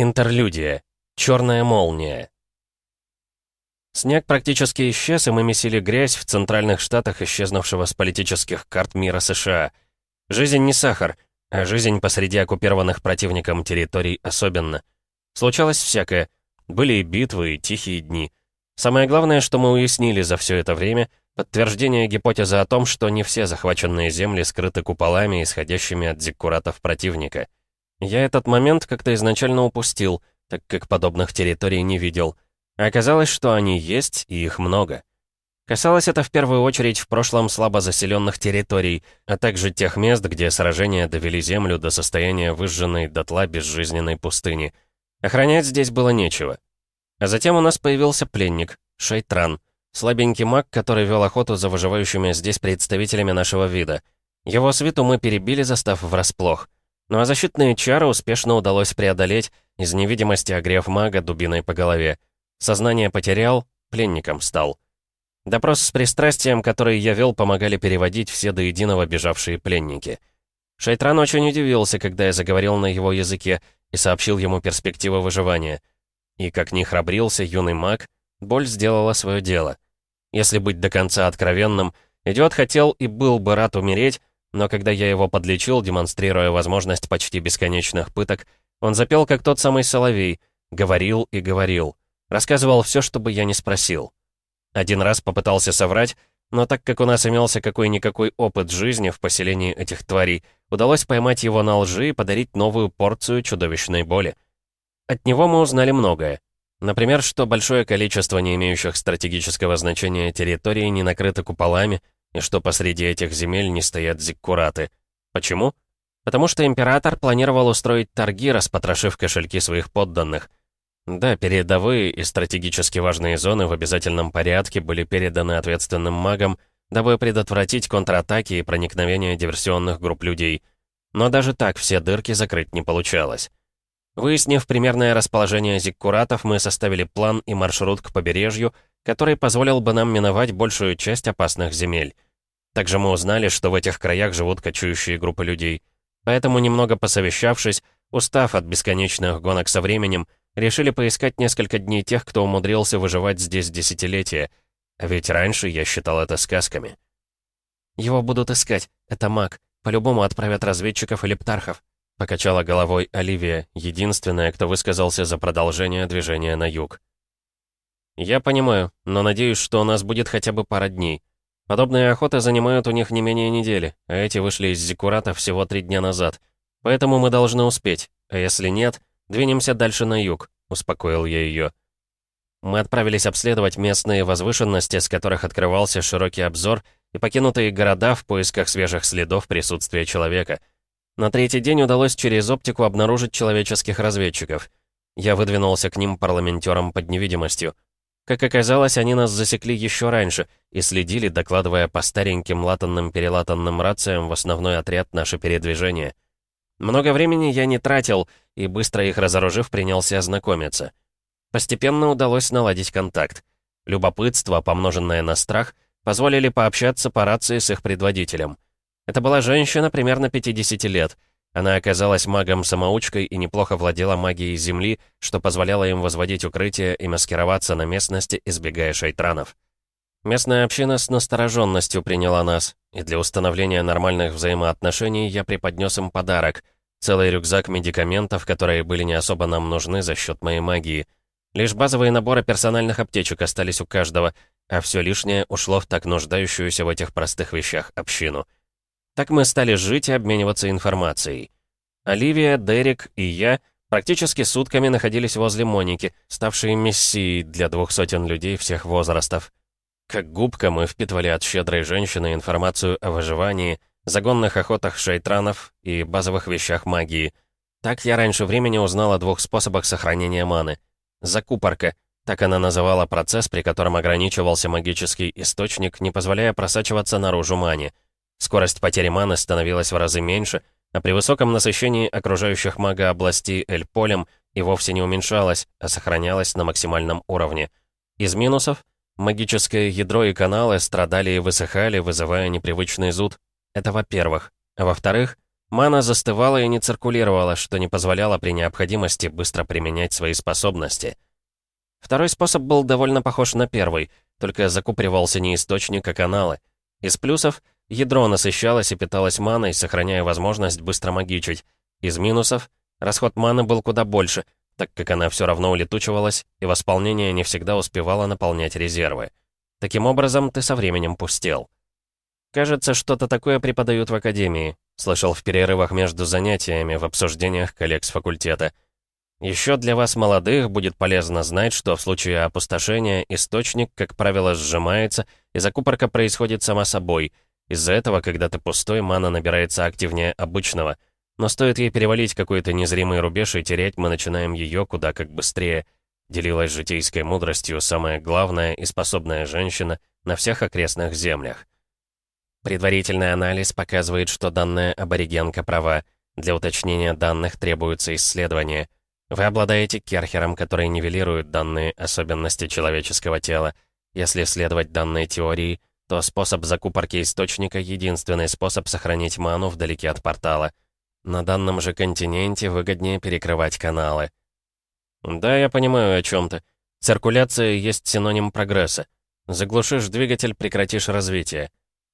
Интерлюдия. Черная молния. Снег практически исчез, и мы месили грязь в центральных штатах исчезнувшего с политических карт мира США. Жизнь не сахар, а жизнь посреди оккупированных противником территорий особенно. Случалось всякое. Были и битвы, и тихие дни. Самое главное, что мы уяснили за все это время, подтверждение гипотезы о том, что не все захваченные земли скрыты куполами, исходящими от зиккуратов противника. Я этот момент как-то изначально упустил, так как подобных территорий не видел. Оказалось, что они есть, и их много. Касалось это в первую очередь в прошлом слабо заселенных территорий, а также тех мест, где сражения довели землю до состояния выжженной дотла безжизненной пустыни. Охранять здесь было нечего. А затем у нас появился пленник, Шайтран, слабенький маг, который вел охоту за выживающими здесь представителями нашего вида. Его свиту мы перебили, застав врасплох. Ну а защитные чары успешно удалось преодолеть, из невидимости огрев мага дубиной по голове. Сознание потерял, пленником стал. Допрос с пристрастием, который я вел, помогали переводить все до единого бежавшие пленники. Шайтран очень удивился, когда я заговорил на его языке и сообщил ему перспективы выживания. И как ни храбрился юный маг, боль сделала свое дело. Если быть до конца откровенным, идиот хотел и был бы рад умереть, но когда я его подлечил, демонстрируя возможность почти бесконечных пыток, он запел, как тот самый соловей, говорил и говорил. Рассказывал все, что бы я не спросил. Один раз попытался соврать, но так как у нас имелся какой-никакой опыт жизни в поселении этих тварей, удалось поймать его на лжи и подарить новую порцию чудовищной боли. От него мы узнали многое. Например, что большое количество не имеющих стратегического значения территорий не накрыто куполами, и что посреди этих земель не стоят зиккураты. Почему? Потому что император планировал устроить торги, распотрошив кошельки своих подданных. Да, передовые и стратегически важные зоны в обязательном порядке были переданы ответственным магам, дабы предотвратить контратаки и проникновение диверсионных групп людей. Но даже так все дырки закрыть не получалось. Выяснив примерное расположение зиккуратов, мы составили план и маршрут к побережью, который позволил бы нам миновать большую часть опасных земель. Также мы узнали, что в этих краях живут кочующие группы людей. Поэтому, немного посовещавшись, устав от бесконечных гонок со временем, решили поискать несколько дней тех, кто умудрился выживать здесь десятилетия. Ведь раньше я считал это сказками. «Его будут искать. Это маг. По-любому отправят разведчиков или птархов», покачала головой Оливия, единственная, кто высказался за продолжение движения на юг. «Я понимаю, но надеюсь, что у нас будет хотя бы пара дней. Подобные охоты занимают у них не менее недели, а эти вышли из Зиккурата всего три дня назад. Поэтому мы должны успеть, а если нет, двинемся дальше на юг», — успокоил я ее. Мы отправились обследовать местные возвышенности, с которых открывался широкий обзор, и покинутые города в поисках свежих следов присутствия человека. На третий день удалось через оптику обнаружить человеческих разведчиков. Я выдвинулся к ним парламентером под невидимостью. Как оказалось, они нас засекли еще раньше и следили, докладывая по стареньким латанным-перелатанным рациям в основной отряд наше передвижение. Много времени я не тратил, и быстро их разоружив, принялся ознакомиться. Постепенно удалось наладить контакт. Любопытство, помноженное на страх, позволили пообщаться по рации с их предводителем. Это была женщина примерно 50 лет — она оказалась магом-самоучкой и неплохо владела магией Земли, что позволяло им возводить укрытия и маскироваться на местности, избегая шайтранов. Местная община с настороженностью приняла нас, и для установления нормальных взаимоотношений я преподнес им подарок — целый рюкзак медикаментов, которые были не особо нам нужны за счет моей магии. Лишь базовые наборы персональных аптечек остались у каждого, а все лишнее ушло в так нуждающуюся в этих простых вещах общину — так мы стали жить и обмениваться информацией. Оливия, Дерек и я практически сутками находились возле Моники, ставшей мессией для двух сотен людей всех возрастов. Как губка мы впитывали от щедрой женщины информацию о выживании, загонных охотах шейтранов и базовых вещах магии. Так я раньше времени узнал о двух способах сохранения маны. Закупорка — так она называла процесс, при котором ограничивался магический источник, не позволяя просачиваться наружу мане — Скорость потери маны становилась в разы меньше, а при высоком насыщении окружающих мага областей Эль-Полем и вовсе не уменьшалась, а сохранялась на максимальном уровне. Из минусов магическое ядро и каналы страдали и высыхали, вызывая непривычный зуд. Это во-первых. А во-вторых, Мана застывала и не циркулировала, что не позволяло при необходимости быстро применять свои способности. Второй способ был довольно похож на первый, только закупоривался не источник, а каналы. Из плюсов — ядро насыщалось и питалось маной, сохраняя возможность быстро магичить. Из минусов — расход маны был куда больше, так как она все равно улетучивалась, и восполнение не всегда успевало наполнять резервы. Таким образом, ты со временем пустел. Кажется, что-то такое преподают в академии. Слышал в перерывах между занятиями, в обсуждениях коллег с факультета. Еще для вас, молодых, будет полезно знать, что в случае опустошения источник, как правило, сжимается, и закупорка происходит сама собой. Из-за этого, когда ты пустой, мана набирается активнее обычного. Но стоит ей перевалить какой-то незримый рубеж и терять, мы начинаем ее куда как быстрее. Делилась житейской мудростью самая главная и способная женщина на всех окрестных землях. Предварительный анализ показывает, что данная аборигенка права. Для уточнения данных требуются исследования. Вы обладаете керхером, который нивелирует данные особенности человеческого тела. Если следовать данной теории, то способ закупорки источника — единственный способ сохранить ману вдалеке от портала. На данном же континенте выгоднее перекрывать каналы. Да, я понимаю о чем то Циркуляция есть синоним прогресса. Заглушишь двигатель, прекратишь развитие.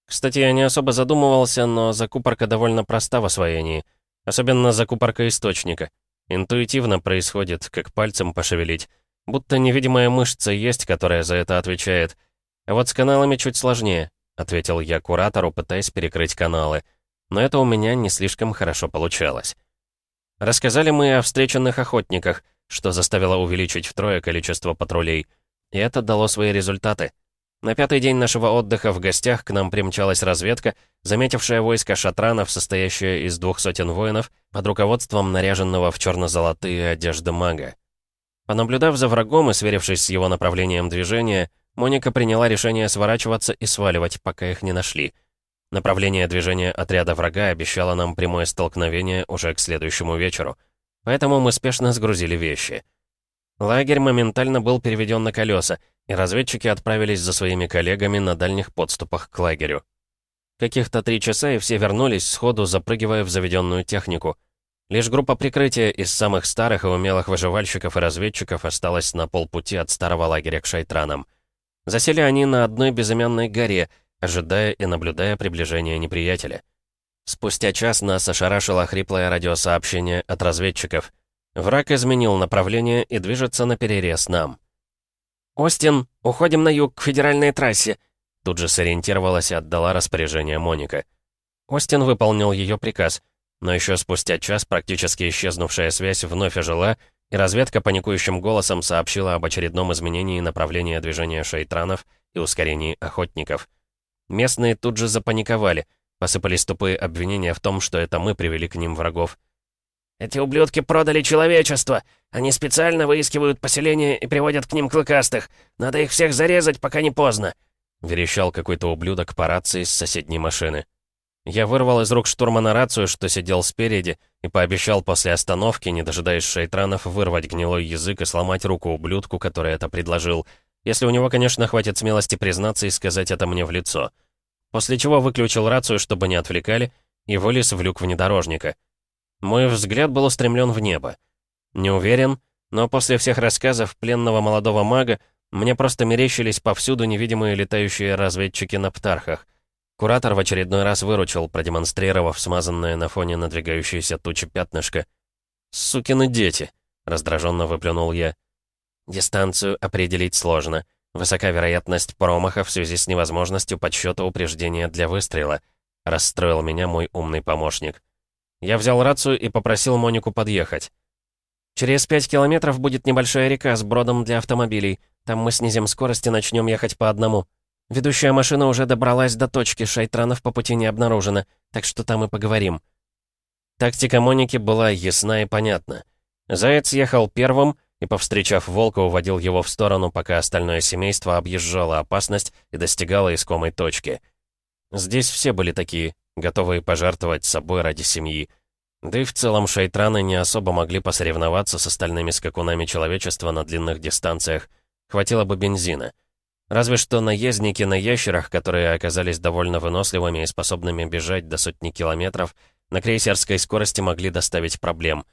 Кстати, я не особо задумывался, но закупорка довольно проста в освоении. Особенно закупорка источника. Интуитивно происходит, как пальцем пошевелить. Будто невидимая мышца есть, которая за это отвечает. А вот с каналами чуть сложнее, ответил я куратору, пытаясь перекрыть каналы. Но это у меня не слишком хорошо получалось. Рассказали мы о встреченных охотниках, что заставило увеличить втрое количество патрулей. И это дало свои результаты. На пятый день нашего отдыха в гостях к нам примчалась разведка, заметившая войско шатранов, состоящее из двух сотен воинов, под руководством наряженного в черно-золотые одежды мага. Понаблюдав за врагом и сверившись с его направлением движения, Моника приняла решение сворачиваться и сваливать, пока их не нашли. Направление движения отряда врага обещало нам прямое столкновение уже к следующему вечеру. Поэтому мы спешно сгрузили вещи. Лагерь моментально был переведен на колеса, и разведчики отправились за своими коллегами на дальних подступах к лагерю. Каких-то три часа, и все вернулись, сходу запрыгивая в заведенную технику. Лишь группа прикрытия из самых старых и умелых выживальщиков и разведчиков осталась на полпути от старого лагеря к шайтранам. Засели они на одной безымянной горе, ожидая и наблюдая приближение неприятеля. Спустя час нас ошарашило хриплое радиосообщение от разведчиков. Враг изменил направление и движется на перерез нам. «Остин, уходим на юг, к федеральной трассе!» Тут же сориентировалась и отдала распоряжение Моника. Остин выполнил ее приказ, но еще спустя час практически исчезнувшая связь вновь ожила, и разведка паникующим голосом сообщила об очередном изменении направления движения шейтранов и ускорении охотников. Местные тут же запаниковали, посыпались тупые обвинения в том, что это мы привели к ним врагов. «Эти ублюдки продали человечество! Они специально выискивают поселения и приводят к ним клыкастых! Надо их всех зарезать, пока не поздно!» Верещал какой-то ублюдок по рации с соседней машины. Я вырвал из рук штурмана рацию, что сидел спереди, и пообещал после остановки, не дожидаясь шейтранов, вырвать гнилой язык и сломать руку ублюдку, который это предложил. Если у него, конечно, хватит смелости признаться и сказать это мне в лицо. После чего выключил рацию, чтобы не отвлекали, и вылез в люк внедорожника. Мой взгляд был устремлен в небо. Не уверен, но после всех рассказов пленного молодого мага мне просто мерещились повсюду невидимые летающие разведчики на птархах. Куратор в очередной раз выручил, продемонстрировав смазанное на фоне надвигающейся тучи пятнышко. «Сукины дети!» — раздраженно выплюнул я. «Дистанцию определить сложно. Высока вероятность промаха в связи с невозможностью подсчета упреждения для выстрела», — расстроил меня мой умный помощник. Я взял рацию и попросил Монику подъехать. «Через пять километров будет небольшая река с бродом для автомобилей. Там мы снизим скорость и начнем ехать по одному. Ведущая машина уже добралась до точки, шайтранов по пути не обнаружено, так что там и поговорим». Тактика Моники была ясна и понятна. Заяц ехал первым и, повстречав волка, уводил его в сторону, пока остальное семейство объезжало опасность и достигало искомой точки. Здесь все были такие, готовые пожертвовать собой ради семьи. Да и в целом шайтраны не особо могли посоревноваться с остальными скакунами человечества на длинных дистанциях. Хватило бы бензина. Разве что наездники на ящерах, которые оказались довольно выносливыми и способными бежать до сотни километров, на крейсерской скорости могли доставить проблем.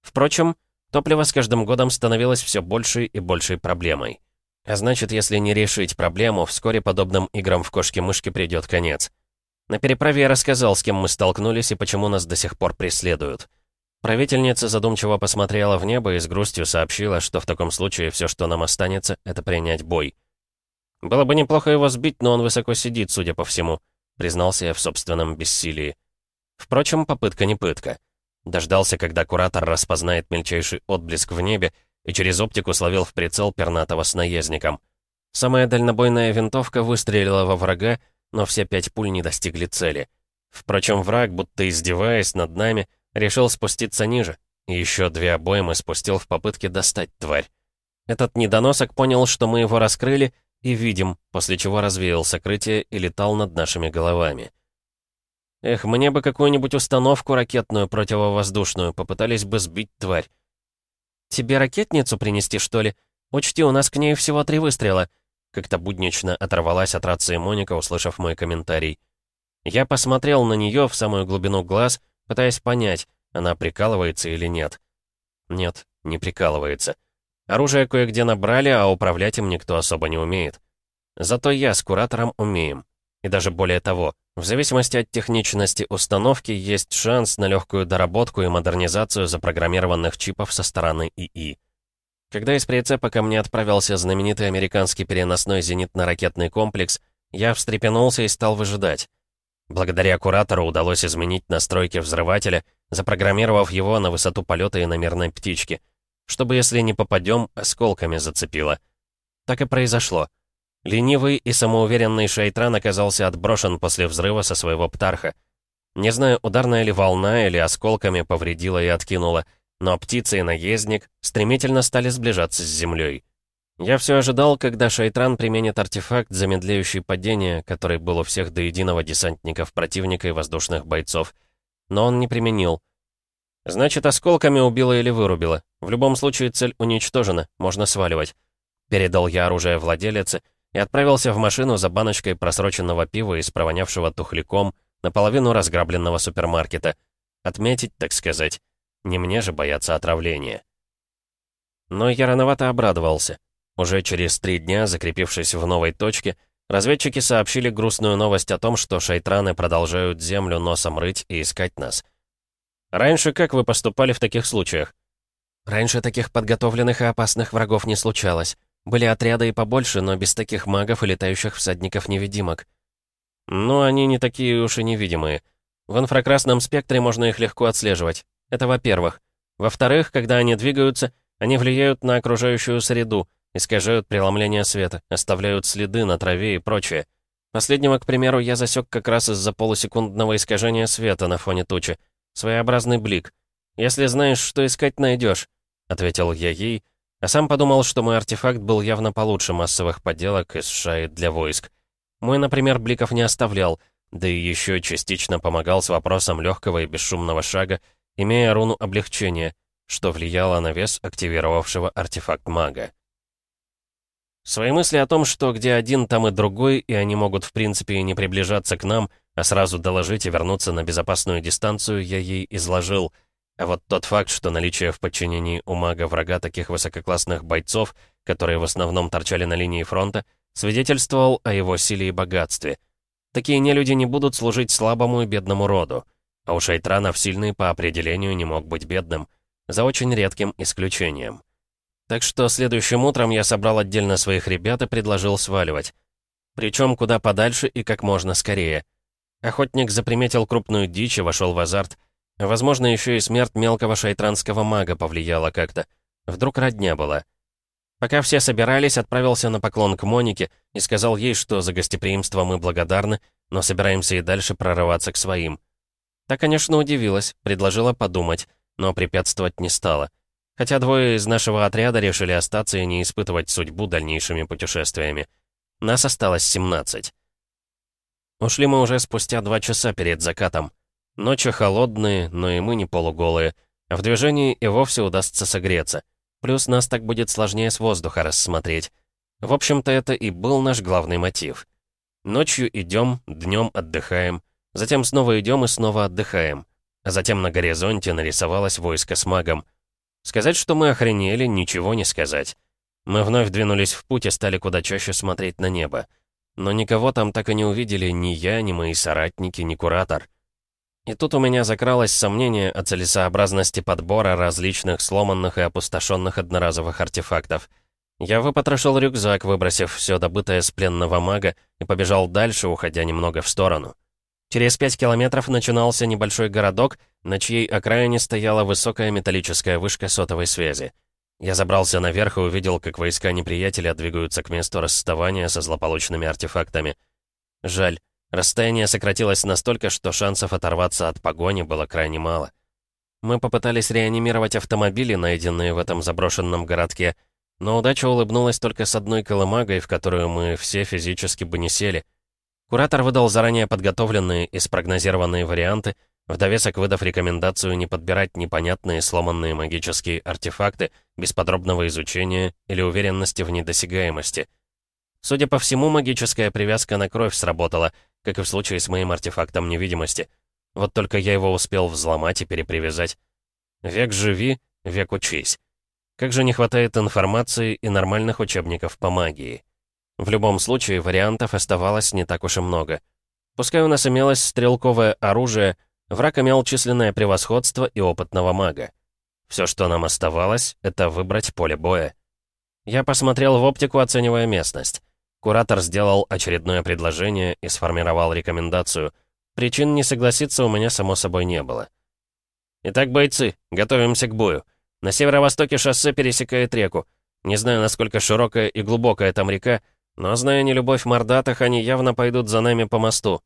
Впрочем, топливо с каждым годом становилось все большей и большей проблемой. А значит, если не решить проблему, вскоре подобным играм в кошки-мышки придет конец. На переправе я рассказал, с кем мы столкнулись и почему нас до сих пор преследуют. Правительница задумчиво посмотрела в небо и с грустью сообщила, что в таком случае все, что нам останется, это принять бой. «Было бы неплохо его сбить, но он высоко сидит, судя по всему», признался я в собственном бессилии. Впрочем, попытка не пытка. Дождался, когда куратор распознает мельчайший отблеск в небе и через оптику словил в прицел пернатого с наездником. Самая дальнобойная винтовка выстрелила во врага, но все пять пуль не достигли цели. Впрочем, враг, будто издеваясь над нами, решил спуститься ниже, и еще две обоймы спустил в попытке достать тварь. Этот недоносок понял, что мы его раскрыли, и видим, после чего развеял сокрытие и летал над нашими головами. Эх, мне бы какую-нибудь установку ракетную противовоздушную, попытались бы сбить тварь. «Тебе ракетницу принести, что ли? Учти, у нас к ней всего три выстрела», как-то буднично оторвалась от рации Моника, услышав мой комментарий. Я посмотрел на нее в самую глубину глаз, пытаясь понять, она прикалывается или нет. Нет, не прикалывается. Оружие кое-где набрали, а управлять им никто особо не умеет. Зато я с куратором умеем. И даже более того, в зависимости от техничности установки есть шанс на легкую доработку и модернизацию запрограммированных чипов со стороны ИИ. Когда из прицепа ко мне отправился знаменитый американский переносной зенитно-ракетный комплекс, я встрепенулся и стал выжидать. Благодаря куратору удалось изменить настройки взрывателя, запрограммировав его на высоту полета и на мирной птичке, чтобы, если не попадем, осколками зацепило. Так и произошло. Ленивый и самоуверенный Шайтран оказался отброшен после взрыва со своего птарха. Не знаю, ударная ли волна или осколками повредила и откинула, но птица и наездник стремительно стали сближаться с землей. Я все ожидал, когда Шайтран применит артефакт, замедляющий падение, который был у всех до единого десантников противника и воздушных бойцов. Но он не применил. Значит, осколками убило или вырубило. В любом случае, цель уничтожена, можно сваливать. Передал я оружие владелице и отправился в машину за баночкой просроченного пива из провонявшего тухляком, наполовину разграбленного супермаркета. Отметить, так сказать. Не мне же бояться отравления. Но я рановато обрадовался. Уже через три дня, закрепившись в новой точке, разведчики сообщили грустную новость о том, что шайтраны продолжают землю носом рыть и искать нас. Раньше как вы поступали в таких случаях? Раньше таких подготовленных и опасных врагов не случалось. Были отряды и побольше, но без таких магов и летающих всадников-невидимок. Ну, они не такие уж и невидимые. В инфракрасном спектре можно их легко отслеживать. Это во-первых. Во-вторых, когда они двигаются, они влияют на окружающую среду, искажают преломление света, оставляют следы на траве и прочее. Последнего, к примеру, я засек как раз из-за полусекундного искажения света на фоне тучи. Своеобразный блик. «Если знаешь, что искать, найдешь», — ответил я ей, а сам подумал, что мой артефакт был явно получше массовых поделок из шаи для войск. Мой, например, бликов не оставлял, да и еще частично помогал с вопросом легкого и бесшумного шага, имея руну облегчения, что влияло на вес активировавшего артефакт мага. Свои мысли о том, что где один, там и другой, и они могут в принципе не приближаться к нам, а сразу доложить и вернуться на безопасную дистанцию, я ей изложил. А вот тот факт, что наличие в подчинении у мага врага таких высококлассных бойцов, которые в основном торчали на линии фронта, свидетельствовал о его силе и богатстве. Такие нелюди не будут служить слабому и бедному роду. А у Шайтранов сильный по определению не мог быть бедным, за очень редким исключением. Так что следующим утром я собрал отдельно своих ребят и предложил сваливать. Причем куда подальше и как можно скорее. Охотник заприметил крупную дичь и вошел в азарт. Возможно, еще и смерть мелкого шайтранского мага повлияла как-то. Вдруг родня была. Пока все собирались, отправился на поклон к Монике и сказал ей, что за гостеприимство мы благодарны, но собираемся и дальше прорываться к своим. Та, конечно, удивилась, предложила подумать, но препятствовать не стала. Хотя двое из нашего отряда решили остаться и не испытывать судьбу дальнейшими путешествиями. Нас осталось 17. Ушли мы уже спустя два часа перед закатом. Ночи холодные, но и мы не полуголые. А в движении и вовсе удастся согреться. Плюс нас так будет сложнее с воздуха рассмотреть. В общем-то, это и был наш главный мотив. Ночью идем, днем отдыхаем. Затем снова идем и снова отдыхаем. затем на горизонте нарисовалось войско с магом. Сказать, что мы охренели, ничего не сказать. Мы вновь двинулись в путь и стали куда чаще смотреть на небо. Но никого там так и не увидели ни я, ни мои соратники, ни куратор. И тут у меня закралось сомнение о целесообразности подбора различных сломанных и опустошенных одноразовых артефактов. Я выпотрошил рюкзак, выбросив все добытое с пленного мага, и побежал дальше, уходя немного в сторону. Через пять километров начинался небольшой городок, на чьей окраине стояла высокая металлическая вышка сотовой связи. Я забрался наверх и увидел, как войска неприятеля двигаются к месту расставания со злополучными артефактами. Жаль, расстояние сократилось настолько, что шансов оторваться от погони было крайне мало. Мы попытались реанимировать автомобили, найденные в этом заброшенном городке, но удача улыбнулась только с одной колымагой, в которую мы все физически бы не сели — Куратор выдал заранее подготовленные и спрогнозированные варианты, в довесок выдав рекомендацию не подбирать непонятные сломанные магические артефакты без подробного изучения или уверенности в недосягаемости. Судя по всему, магическая привязка на кровь сработала, как и в случае с моим артефактом невидимости. Вот только я его успел взломать и перепривязать. Век живи, век учись. Как же не хватает информации и нормальных учебников по магии. В любом случае, вариантов оставалось не так уж и много. Пускай у нас имелось стрелковое оружие, враг имел численное превосходство и опытного мага. Все, что нам оставалось, это выбрать поле боя. Я посмотрел в оптику, оценивая местность. Куратор сделал очередное предложение и сформировал рекомендацию. Причин не согласиться у меня, само собой, не было. «Итак, бойцы, готовимся к бою. На северо-востоке шоссе пересекает реку. Не знаю, насколько широкая и глубокая там река, но, зная нелюбовь мордатых, они явно пойдут за нами по мосту.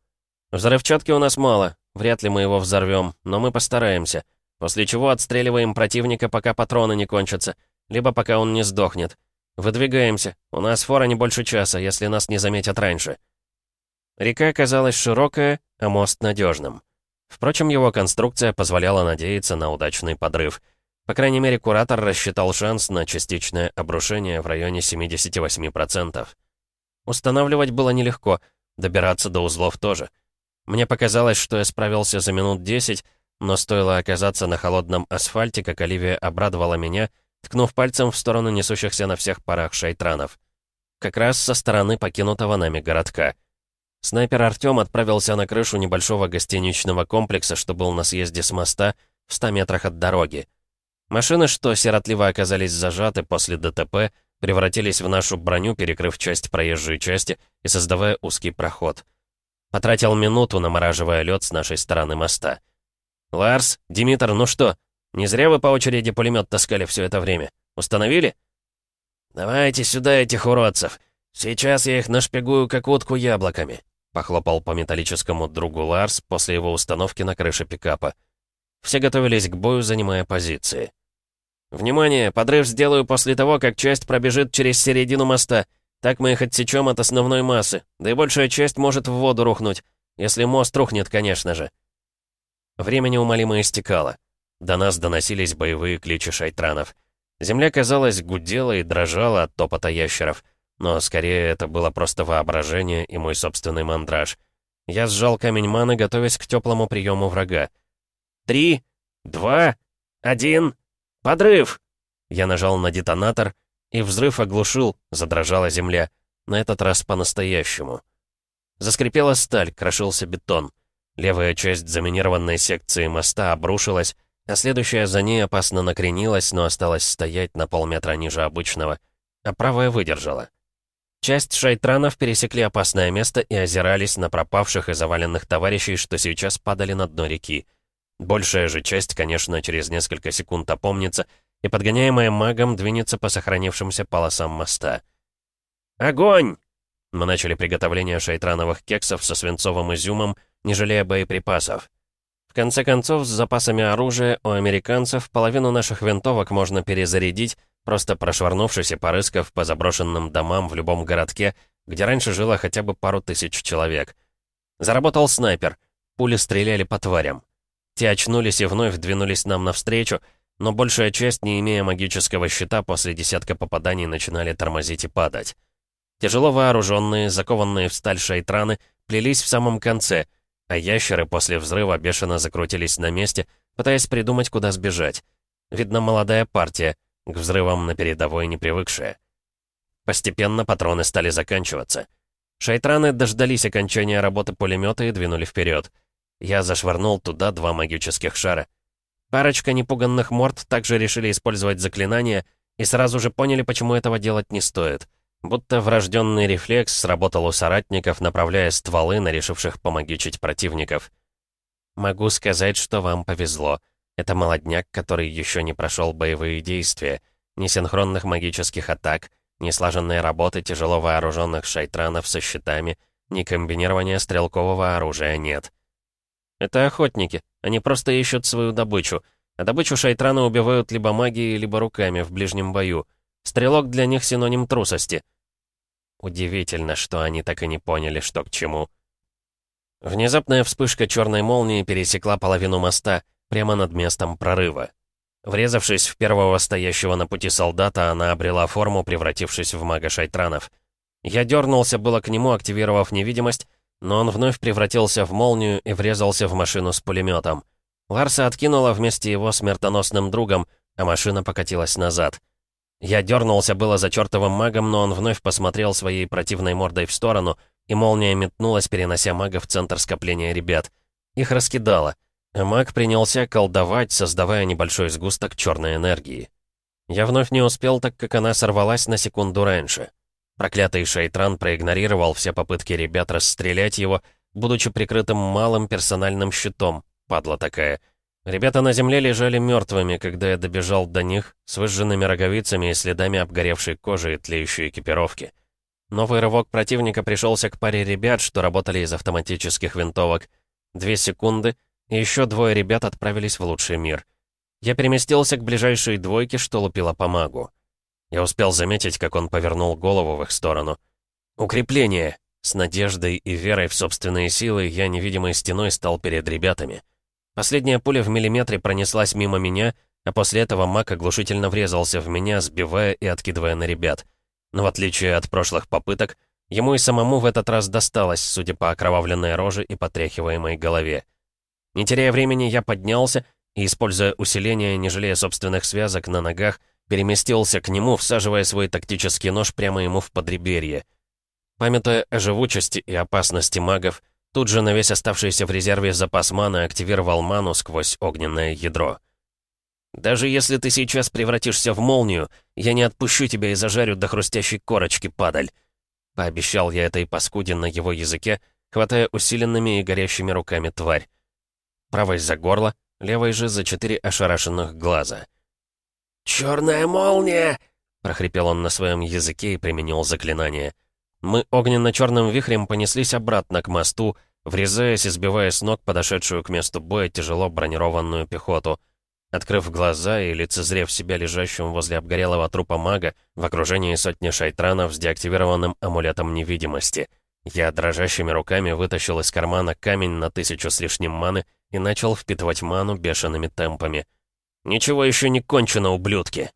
Взрывчатки у нас мало, вряд ли мы его взорвем, но мы постараемся. После чего отстреливаем противника, пока патроны не кончатся, либо пока он не сдохнет. Выдвигаемся. У нас фора не больше часа, если нас не заметят раньше. Река оказалась широкая, а мост надежным. Впрочем, его конструкция позволяла надеяться на удачный подрыв. По крайней мере, куратор рассчитал шанс на частичное обрушение в районе 78%. Устанавливать было нелегко, добираться до узлов тоже. Мне показалось, что я справился за минут 10, но стоило оказаться на холодном асфальте, как Оливия обрадовала меня, ткнув пальцем в сторону несущихся на всех парах шайтранов. Как раз со стороны покинутого нами городка. Снайпер Артём отправился на крышу небольшого гостиничного комплекса, что был на съезде с моста, в 100 метрах от дороги. Машины, что сиротливо оказались зажаты после ДТП, превратились в нашу броню, перекрыв часть проезжей части и создавая узкий проход. Потратил минуту, намораживая лед с нашей стороны моста. «Ларс, Димитр, ну что, не зря вы по очереди пулемет таскали все это время? Установили?» «Давайте сюда этих уродцев. Сейчас я их нашпигую, как утку яблоками», похлопал по металлическому другу Ларс после его установки на крыше пикапа. Все готовились к бою, занимая позиции. «Внимание! Подрыв сделаю после того, как часть пробежит через середину моста. Так мы их отсечем от основной массы. Да и большая часть может в воду рухнуть. Если мост рухнет, конечно же». Время неумолимо истекало. До нас доносились боевые кличи шайтранов. Земля, казалось, гудела и дрожала от топота ящеров. Но скорее это было просто воображение и мой собственный мандраж. Я сжал камень маны, готовясь к теплому приему врага. «Три, два, один...» «Подрыв!» Я нажал на детонатор, и взрыв оглушил, задрожала земля. На этот раз по-настоящему. Заскрипела сталь, крошился бетон. Левая часть заминированной секции моста обрушилась, а следующая за ней опасно накренилась, но осталась стоять на полметра ниже обычного, а правая выдержала. Часть шайтранов пересекли опасное место и озирались на пропавших и заваленных товарищей, что сейчас падали на дно реки. Большая же часть, конечно, через несколько секунд опомнится и, подгоняемая магом, двинется по сохранившимся полосам моста. «Огонь!» Мы начали приготовление шайтрановых кексов со свинцовым изюмом, не жалея боеприпасов. В конце концов, с запасами оружия у американцев половину наших винтовок можно перезарядить, просто прошвырнувшись и порыскав по заброшенным домам в любом городке, где раньше жило хотя бы пару тысяч человек. Заработал снайпер. Пули стреляли по тварям. Те очнулись и вновь двинулись нам навстречу, но большая часть, не имея магического щита, после десятка попаданий начинали тормозить и падать. Тяжело вооруженные, закованные в сталь шайтраны, плелись в самом конце, а ящеры после взрыва бешено закрутились на месте, пытаясь придумать, куда сбежать. Видно, молодая партия, к взрывам на передовой не привыкшая. Постепенно патроны стали заканчиваться. Шайтраны дождались окончания работы пулемета и двинули вперед. Я зашвырнул туда два магических шара. Парочка непуганных морд также решили использовать заклинания и сразу же поняли, почему этого делать не стоит. Будто врожденный рефлекс сработал у соратников, направляя стволы на решивших помогичить противников. Могу сказать, что вам повезло. Это молодняк, который еще не прошел боевые действия, ни синхронных магических атак, ни слаженной работы тяжело вооруженных шайтранов со щитами, ни комбинирования стрелкового оружия нет. Это охотники, они просто ищут свою добычу, а добычу шайтраны убивают либо магией, либо руками в ближнем бою. Стрелок для них синоним трусости. Удивительно, что они так и не поняли, что к чему. Внезапная вспышка черной молнии пересекла половину моста, прямо над местом прорыва. Врезавшись в первого стоящего на пути солдата, она обрела форму, превратившись в мага шайтранов. Я дернулся было к нему, активировав невидимость, но он вновь превратился в молнию и врезался в машину с пулеметом. Ларса откинула вместе его смертоносным другом, а машина покатилась назад. Я дернулся было за чертовым магом, но он вновь посмотрел своей противной мордой в сторону, и молния метнулась, перенося мага в центр скопления ребят. Их раскидало — Маг принялся колдовать, создавая небольшой сгусток черной энергии. Я вновь не успел, так как она сорвалась на секунду раньше. Проклятый Шейтран проигнорировал все попытки ребят расстрелять его, будучи прикрытым малым персональным щитом, падла такая. Ребята на земле лежали мертвыми, когда я добежал до них, с выжженными роговицами и следами обгоревшей кожи и тлеющей экипировки. Новый рывок противника пришелся к паре ребят, что работали из автоматических винтовок. Две секунды — и еще двое ребят отправились в лучший мир. Я переместился к ближайшей двойке, что лупила по магу. Я успел заметить, как он повернул голову в их сторону. «Укрепление!» С надеждой и верой в собственные силы я невидимой стеной стал перед ребятами. Последняя пуля в миллиметре пронеслась мимо меня, а после этого маг оглушительно врезался в меня, сбивая и откидывая на ребят. Но в отличие от прошлых попыток, ему и самому в этот раз досталось, судя по окровавленной роже и потряхиваемой голове. Не теряя времени, я поднялся и, используя усиление, не жалея собственных связок на ногах, переместился к нему, всаживая свой тактический нож прямо ему в подреберье. Памятуя о живучести и опасности магов, тут же на весь оставшийся в резерве запас маны активировал ману сквозь огненное ядро. «Даже если ты сейчас превратишься в молнию, я не отпущу тебя и зажарю до хрустящей корочки, падаль!» Пообещал я этой паскуде на его языке, хватая усиленными и горящими руками тварь правой за горло, левой же за четыре ошарашенных глаза. «Черная молния!» — прохрипел он на своем языке и применил заклинание. Мы огненно-черным вихрем понеслись обратно к мосту, врезаясь и сбивая с ног подошедшую к месту боя тяжело бронированную пехоту. Открыв глаза и лицезрев себя лежащим возле обгорелого трупа мага в окружении сотни шайтранов с деактивированным амулетом невидимости, я дрожащими руками вытащил из кармана камень на тысячу с лишним маны и начал впитывать ману бешеными темпами. «Ничего еще не кончено, ублюдки!»